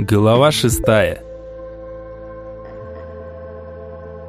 Глава шестая.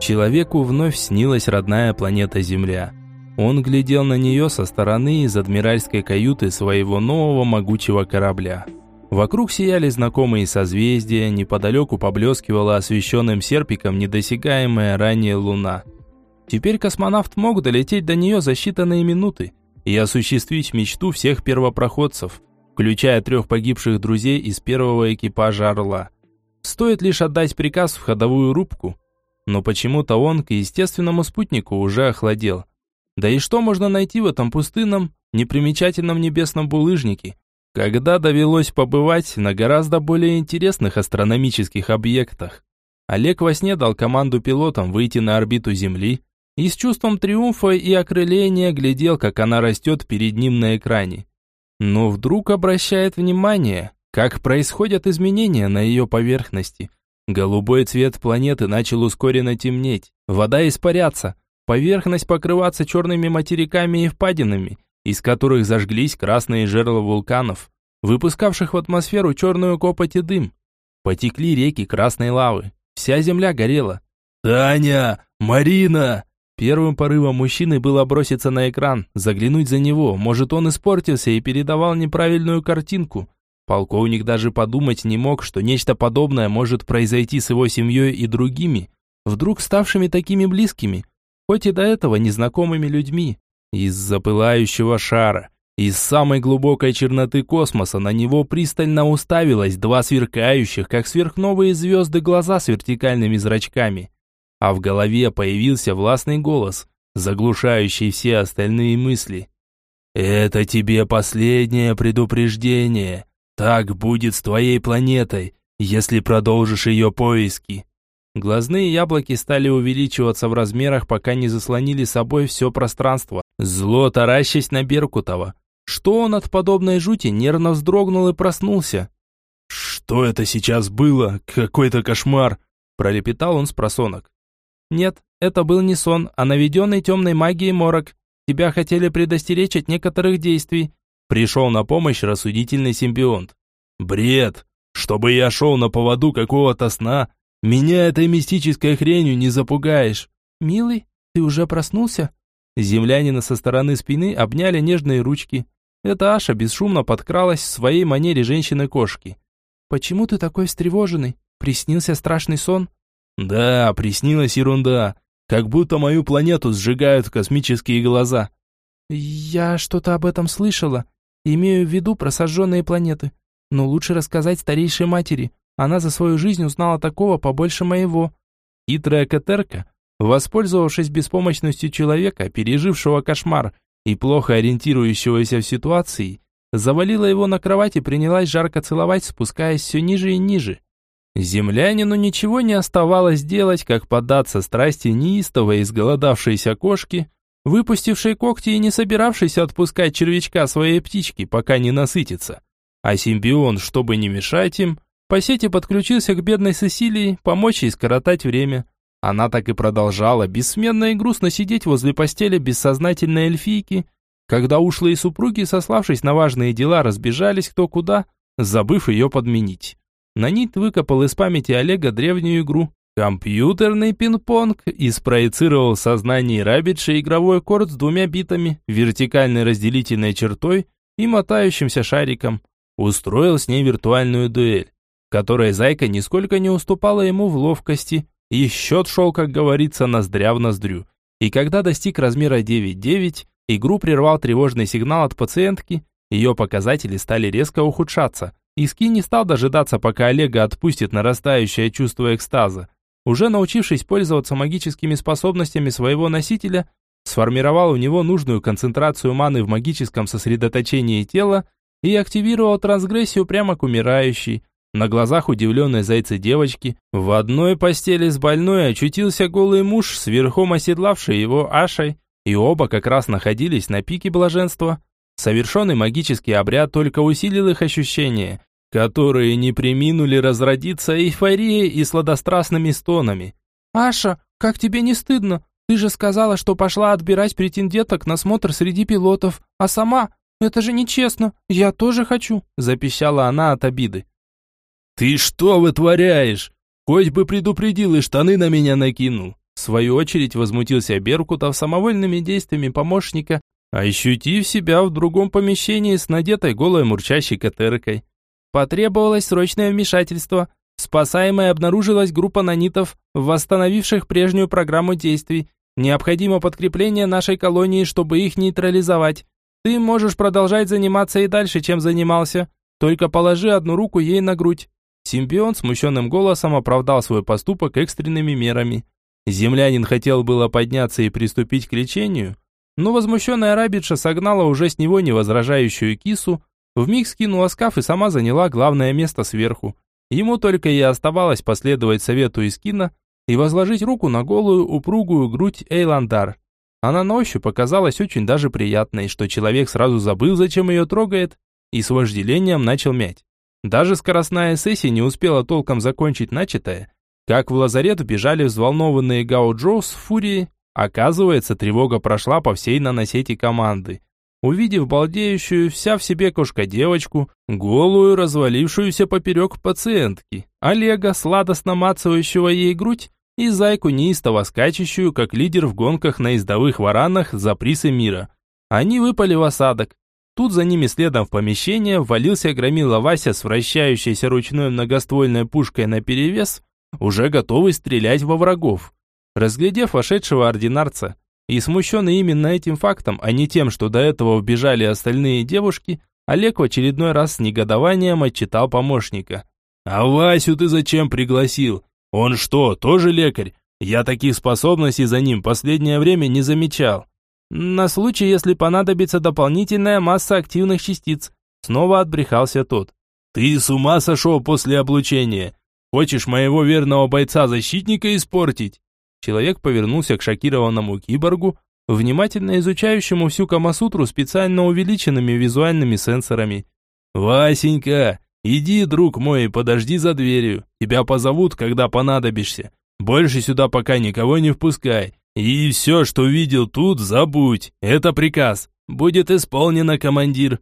Человеку вновь снилась родная планета Земля. Он глядел на нее со стороны из адмиральской каюты своего нового могучего корабля. Вокруг сияли знакомые созвездия, неподалеку поблескивала освещенным серпиком недосягаемая ранее луна. Теперь космонавт мог долететь до нее за считанные минуты и осуществить мечту всех первопроходцев – включая трех погибших друзей из первого экипажа «Орла». Стоит лишь отдать приказ в ходовую рубку, но почему-то он к естественному спутнику уже охладел. Да и что можно найти в этом пустынном, непримечательном небесном булыжнике, когда довелось побывать на гораздо более интересных астрономических объектах? Олег во сне дал команду пилотам выйти на орбиту Земли и с чувством триумфа и окрыления глядел, как она растет перед ним на экране но вдруг обращает внимание, как происходят изменения на ее поверхности. Голубой цвет планеты начал ускоренно темнеть, вода испаряться, поверхность покрываться черными материками и впадинами, из которых зажглись красные жерла вулканов, выпускавших в атмосферу черную копоть и дым. Потекли реки красной лавы, вся земля горела. «Таня! Марина!» Первым порывом мужчины было броситься на экран, заглянуть за него, может он испортился и передавал неправильную картинку. Полковник даже подумать не мог, что нечто подобное может произойти с его семьей и другими, вдруг ставшими такими близкими, хоть и до этого незнакомыми людьми. Из запылающего шара, из самой глубокой черноты космоса на него пристально уставилось два сверкающих, как сверхновые звезды, глаза с вертикальными зрачками а в голове появился властный голос, заглушающий все остальные мысли. «Это тебе последнее предупреждение. Так будет с твоей планетой, если продолжишь ее поиски». Глазные яблоки стали увеличиваться в размерах, пока не заслонили собой все пространство. Зло таращась на Беркутова. Что он от подобной жути нервно вздрогнул и проснулся. «Что это сейчас было? Какой-то кошмар!» Пролепетал он с просонок. Нет, это был не сон, а наведенный темной магией морок. Тебя хотели предостеречь от некоторых действий. Пришел на помощь рассудительный симбионт. Бред! Чтобы я шел на поводу какого-то сна, меня этой мистической хренью не запугаешь. Милый, ты уже проснулся? Землянина со стороны спины обняли нежные ручки. Эта Аша бесшумно подкралась в своей манере женщины-кошки. «Почему ты такой встревоженный? Приснился страшный сон?» Да, приснилась ерунда. Как будто мою планету сжигают космические глаза. Я что-то об этом слышала. Имею в виду про сожженные планеты. Но лучше рассказать старейшей матери. Она за свою жизнь узнала такого побольше моего. Хитрая Катерка, воспользовавшись беспомощностью человека, пережившего кошмар и плохо ориентирующегося в ситуации, завалила его на кровать и принялась жарко целовать, спускаясь все ниже и ниже. Землянину ничего не оставалось делать, как поддаться страсти неистовой изголодавшейся кошки, выпустившей когти и не собиравшейся отпускать червячка своей птички, пока не насытится. А симбион, чтобы не мешать им, по сети подключился к бедной Сесилии, помочь ей скоротать время. Она так и продолжала бессменно и грустно сидеть возле постели бессознательной эльфийки, когда ушлые супруги, сославшись на важные дела, разбежались кто куда, забыв ее подменить. Нанит выкопал из памяти Олега древнюю игру. Компьютерный пинг-понг и спроецировал в сознании Рабича игровой корт с двумя битами, вертикальной разделительной чертой и мотающимся шариком. Устроил с ней виртуальную дуэль, которой Зайка нисколько не уступала ему в ловкости, и счет шел, как говорится, ноздря в ноздрю. И когда достиг размера 9.9, игру прервал тревожный сигнал от пациентки, ее показатели стали резко ухудшаться – Иски не стал дожидаться, пока Олега отпустит нарастающее чувство экстаза. Уже научившись пользоваться магическими способностями своего носителя, сформировал у него нужную концентрацию маны в магическом сосредоточении тела и активировал трансгрессию прямо к умирающей. На глазах удивленной зайцы девочки в одной постели с больной очутился голый муж, сверхом оседлавший его Ашей, и оба как раз находились на пике блаженства. Совершенный магический обряд только усилил их ощущения, которые не приминули разродиться эйфорией и сладострастными стонами. «Аша, как тебе не стыдно? Ты же сказала, что пошла отбирать претенденток на смотр среди пилотов, а сама... Это же нечестно, я тоже хочу», запищала она от обиды. «Ты что вытворяешь? Хоть бы предупредил и штаны на меня накинул!» В свою очередь возмутился Беркутов самовольными действиями помощника, ощутив себя в другом помещении с надетой голой мурчащей катеркой. Потребовалось срочное вмешательство. Спасаемой обнаружилась группа нанитов, восстановивших прежнюю программу действий. Необходимо подкрепление нашей колонии, чтобы их нейтрализовать. Ты можешь продолжать заниматься и дальше, чем занимался. Только положи одну руку ей на грудь. Симбион смущенным голосом оправдал свой поступок экстренными мерами. Землянин хотел было подняться и приступить к лечению, но возмущенная рабица согнала уже с него невозражающую кису, вмиг скинула скаф и сама заняла главное место сверху. Ему только и оставалось последовать совету Искина и возложить руку на голую, упругую грудь Эйландар. Она на ощупь показалась очень даже приятной, что человек сразу забыл, зачем ее трогает, и с вожделением начал мять. Даже скоростная сессия не успела толком закончить начатое, как в лазарет бежали взволнованные Гао Джоу с Фурией. Оказывается, тревога прошла по всей наносети команды. Увидев балдеющую вся в себе кошка-девочку, голую, развалившуюся поперек пациентки, Олега, сладостно мацающего ей грудь, и зайку неистово скачущую, как лидер в гонках на ездовых варанах за призы мира. Они выпали в осадок. Тут за ними следом в помещение ввалился громила Вася с вращающейся ручной многоствольной пушкой наперевес, уже готовый стрелять во врагов. Разглядев вошедшего ординарца и смущенный именно этим фактом, а не тем, что до этого вбежали остальные девушки, Олег в очередной раз с негодованием отчитал помощника. «А Васю ты зачем пригласил? Он что, тоже лекарь? Я таких способностей за ним последнее время не замечал». «На случай, если понадобится дополнительная масса активных частиц», снова отбрехался тот. «Ты с ума сошел после облучения? Хочешь моего верного бойца-защитника испортить?» Человек повернулся к шокированному киборгу, внимательно изучающему всю Камасутру специально увеличенными визуальными сенсорами. «Васенька, иди, друг мой, подожди за дверью. Тебя позовут, когда понадобишься. Больше сюда пока никого не впускай. И все, что видел тут, забудь. Это приказ. Будет исполнено, командир».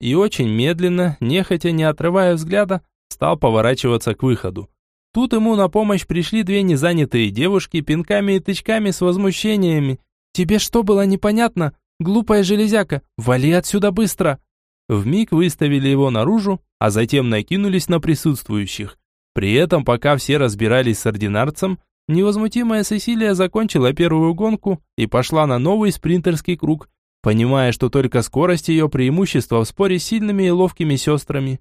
И очень медленно, нехотя не отрывая взгляда, стал поворачиваться к выходу. Тут ему на помощь пришли две незанятые девушки пинками и тычками с возмущениями. «Тебе что было непонятно? Глупая железяка, вали отсюда быстро!» Вмиг выставили его наружу, а затем накинулись на присутствующих. При этом, пока все разбирались с ординарцем, невозмутимая Сесилия закончила первую гонку и пошла на новый спринтерский круг, понимая, что только скорость ее преимущество в споре с сильными и ловкими сестрами.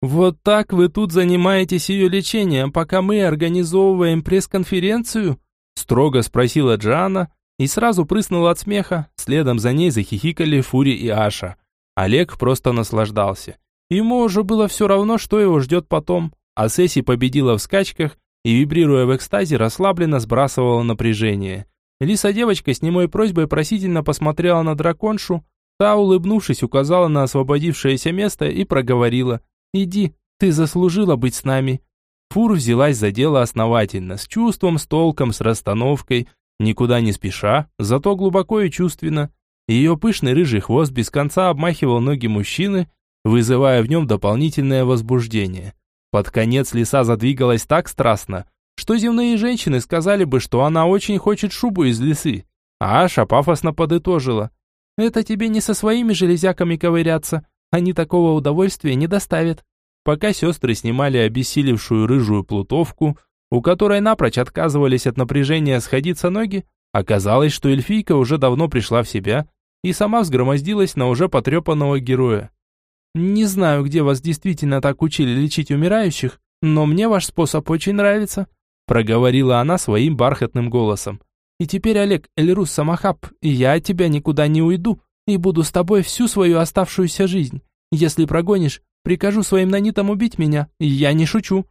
«Вот так вы тут занимаетесь ее лечением, пока мы организовываем пресс-конференцию?» строго спросила Джана и сразу прыснула от смеха. Следом за ней захихикали Фури и Аша. Олег просто наслаждался. Ему уже было все равно, что его ждет потом. А Сесси победила в скачках и, вибрируя в экстазе, расслабленно сбрасывала напряжение. Лиса-девочка с немой просьбой просительно посмотрела на драконшу, та, улыбнувшись, указала на освободившееся место и проговорила – Иди, ты заслужила быть с нами». Фур взялась за дело основательно, с чувством, с толком, с расстановкой, никуда не спеша, зато глубоко и чувственно. Ее пышный рыжий хвост без конца обмахивал ноги мужчины, вызывая в нем дополнительное возбуждение. Под конец лиса задвигалась так страстно, что земные женщины сказали бы, что она очень хочет шубу из лисы. А Аша пафосно подытожила. «Это тебе не со своими железяками ковыряться, они такого удовольствия не доставят. Пока сестры снимали обессилевшую рыжую плутовку, у которой напрочь отказывались от напряжения сходиться ноги, оказалось, что эльфийка уже давно пришла в себя и сама взгромоздилась на уже потрепанного героя. «Не знаю, где вас действительно так учили лечить умирающих, но мне ваш способ очень нравится», проговорила она своим бархатным голосом. «И теперь, Олег Эльрус Самахаб, я от тебя никуда не уйду, и буду с тобой всю свою оставшуюся жизнь. Если прогонишь, прикажу своим нанитам убить меня, я не шучу».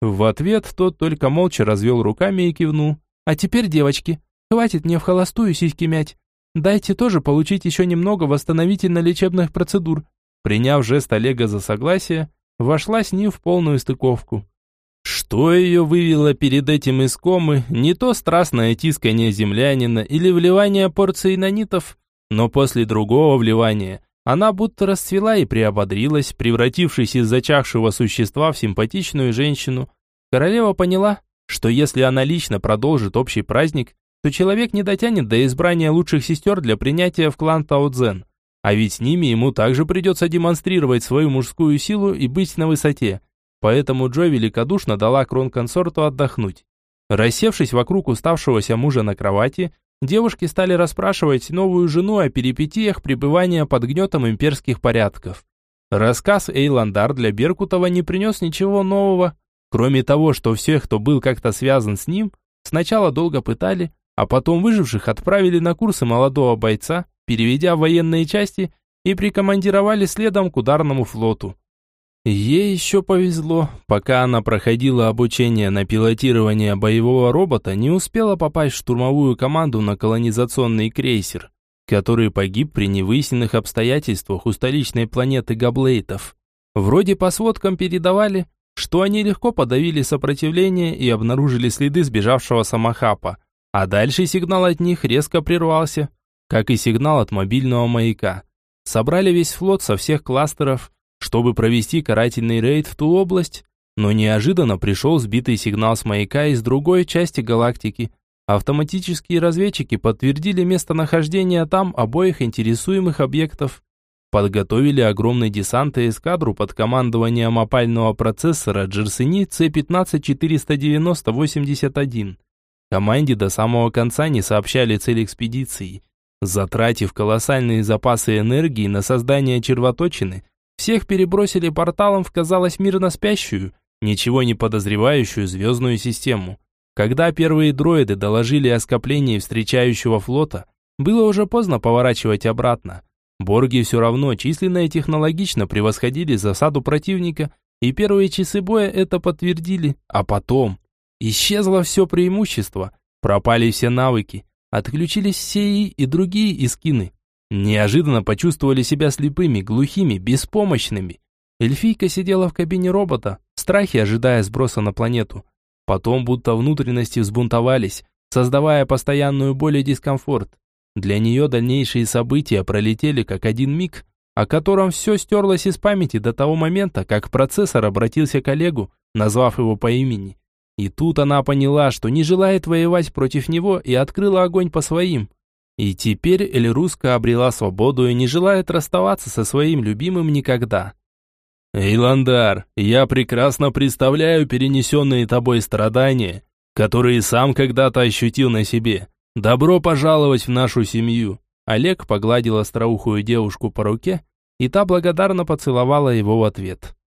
В ответ тот только молча развел руками и кивнул. «А теперь, девочки, хватит мне в холостую сиськи мять. Дайте тоже получить еще немного восстановительно-лечебных процедур». Приняв жест Олега за согласие, вошла с ним в полную стыковку. Что ее вывело перед этим из комы, не то страстное тискание землянина или вливание порции нанитов, но после другого вливания Она будто расцвела и приободрилась, превратившись из зачахшего существа в симпатичную женщину. Королева поняла, что если она лично продолжит общий праздник, то человек не дотянет до избрания лучших сестер для принятия в клан Таодзен. А ведь с ними ему также придется демонстрировать свою мужскую силу и быть на высоте. Поэтому Джо великодушно дала кронконсорту отдохнуть. Рассевшись вокруг уставшегося мужа на кровати, девушки стали расспрашивать новую жену о перипетиях пребывания под гнетом имперских порядков. Рассказ Эйландар для Беркутова не принес ничего нового, кроме того, что всех, кто был как-то связан с ним, сначала долго пытали, а потом выживших отправили на курсы молодого бойца, переведя в военные части и прикомандировали следом к ударному флоту. Ей еще повезло, пока она проходила обучение на пилотирование боевого робота, не успела попасть в штурмовую команду на колонизационный крейсер, который погиб при невыясненных обстоятельствах у столичной планеты Габлейтов. Вроде по сводкам передавали, что они легко подавили сопротивление и обнаружили следы сбежавшего самохапа, а дальше сигнал от них резко прервался как и сигнал от мобильного маяка. Собрали весь флот со всех кластеров, чтобы провести карательный рейд в ту область, но неожиданно пришел сбитый сигнал с маяка из другой части галактики. Автоматические разведчики подтвердили местонахождение там обоих интересуемых объектов. Подготовили огромный десант и эскадру под командованием опального процессора Джерсини C-15-490-81. Команде до самого конца не сообщали цель экспедиции – Затратив колоссальные запасы энергии на создание червоточины, всех перебросили порталом в, казалось, мирно спящую, ничего не подозревающую звездную систему. Когда первые дроиды доложили о скоплении встречающего флота, было уже поздно поворачивать обратно. Борги все равно численно и технологично превосходили засаду противника, и первые часы боя это подтвердили. А потом исчезло все преимущество, пропали все навыки, Отключились все и другие искины. Неожиданно почувствовали себя слепыми, глухими, беспомощными. Эльфийка сидела в кабине робота, в страхе ожидая сброса на планету. Потом будто внутренности взбунтовались, создавая постоянную боль и дискомфорт. Для нее дальнейшие события пролетели как один миг, о котором все стерлось из памяти до того момента, как процессор обратился к Олегу, назвав его по имени. И тут она поняла, что не желает воевать против него и открыла огонь по своим. И теперь Эльруска обрела свободу и не желает расставаться со своим любимым никогда. «Эйландар, я прекрасно представляю перенесенные тобой страдания, которые сам когда-то ощутил на себе. Добро пожаловать в нашу семью!» Олег погладил остроухую девушку по руке, и та благодарно поцеловала его в ответ.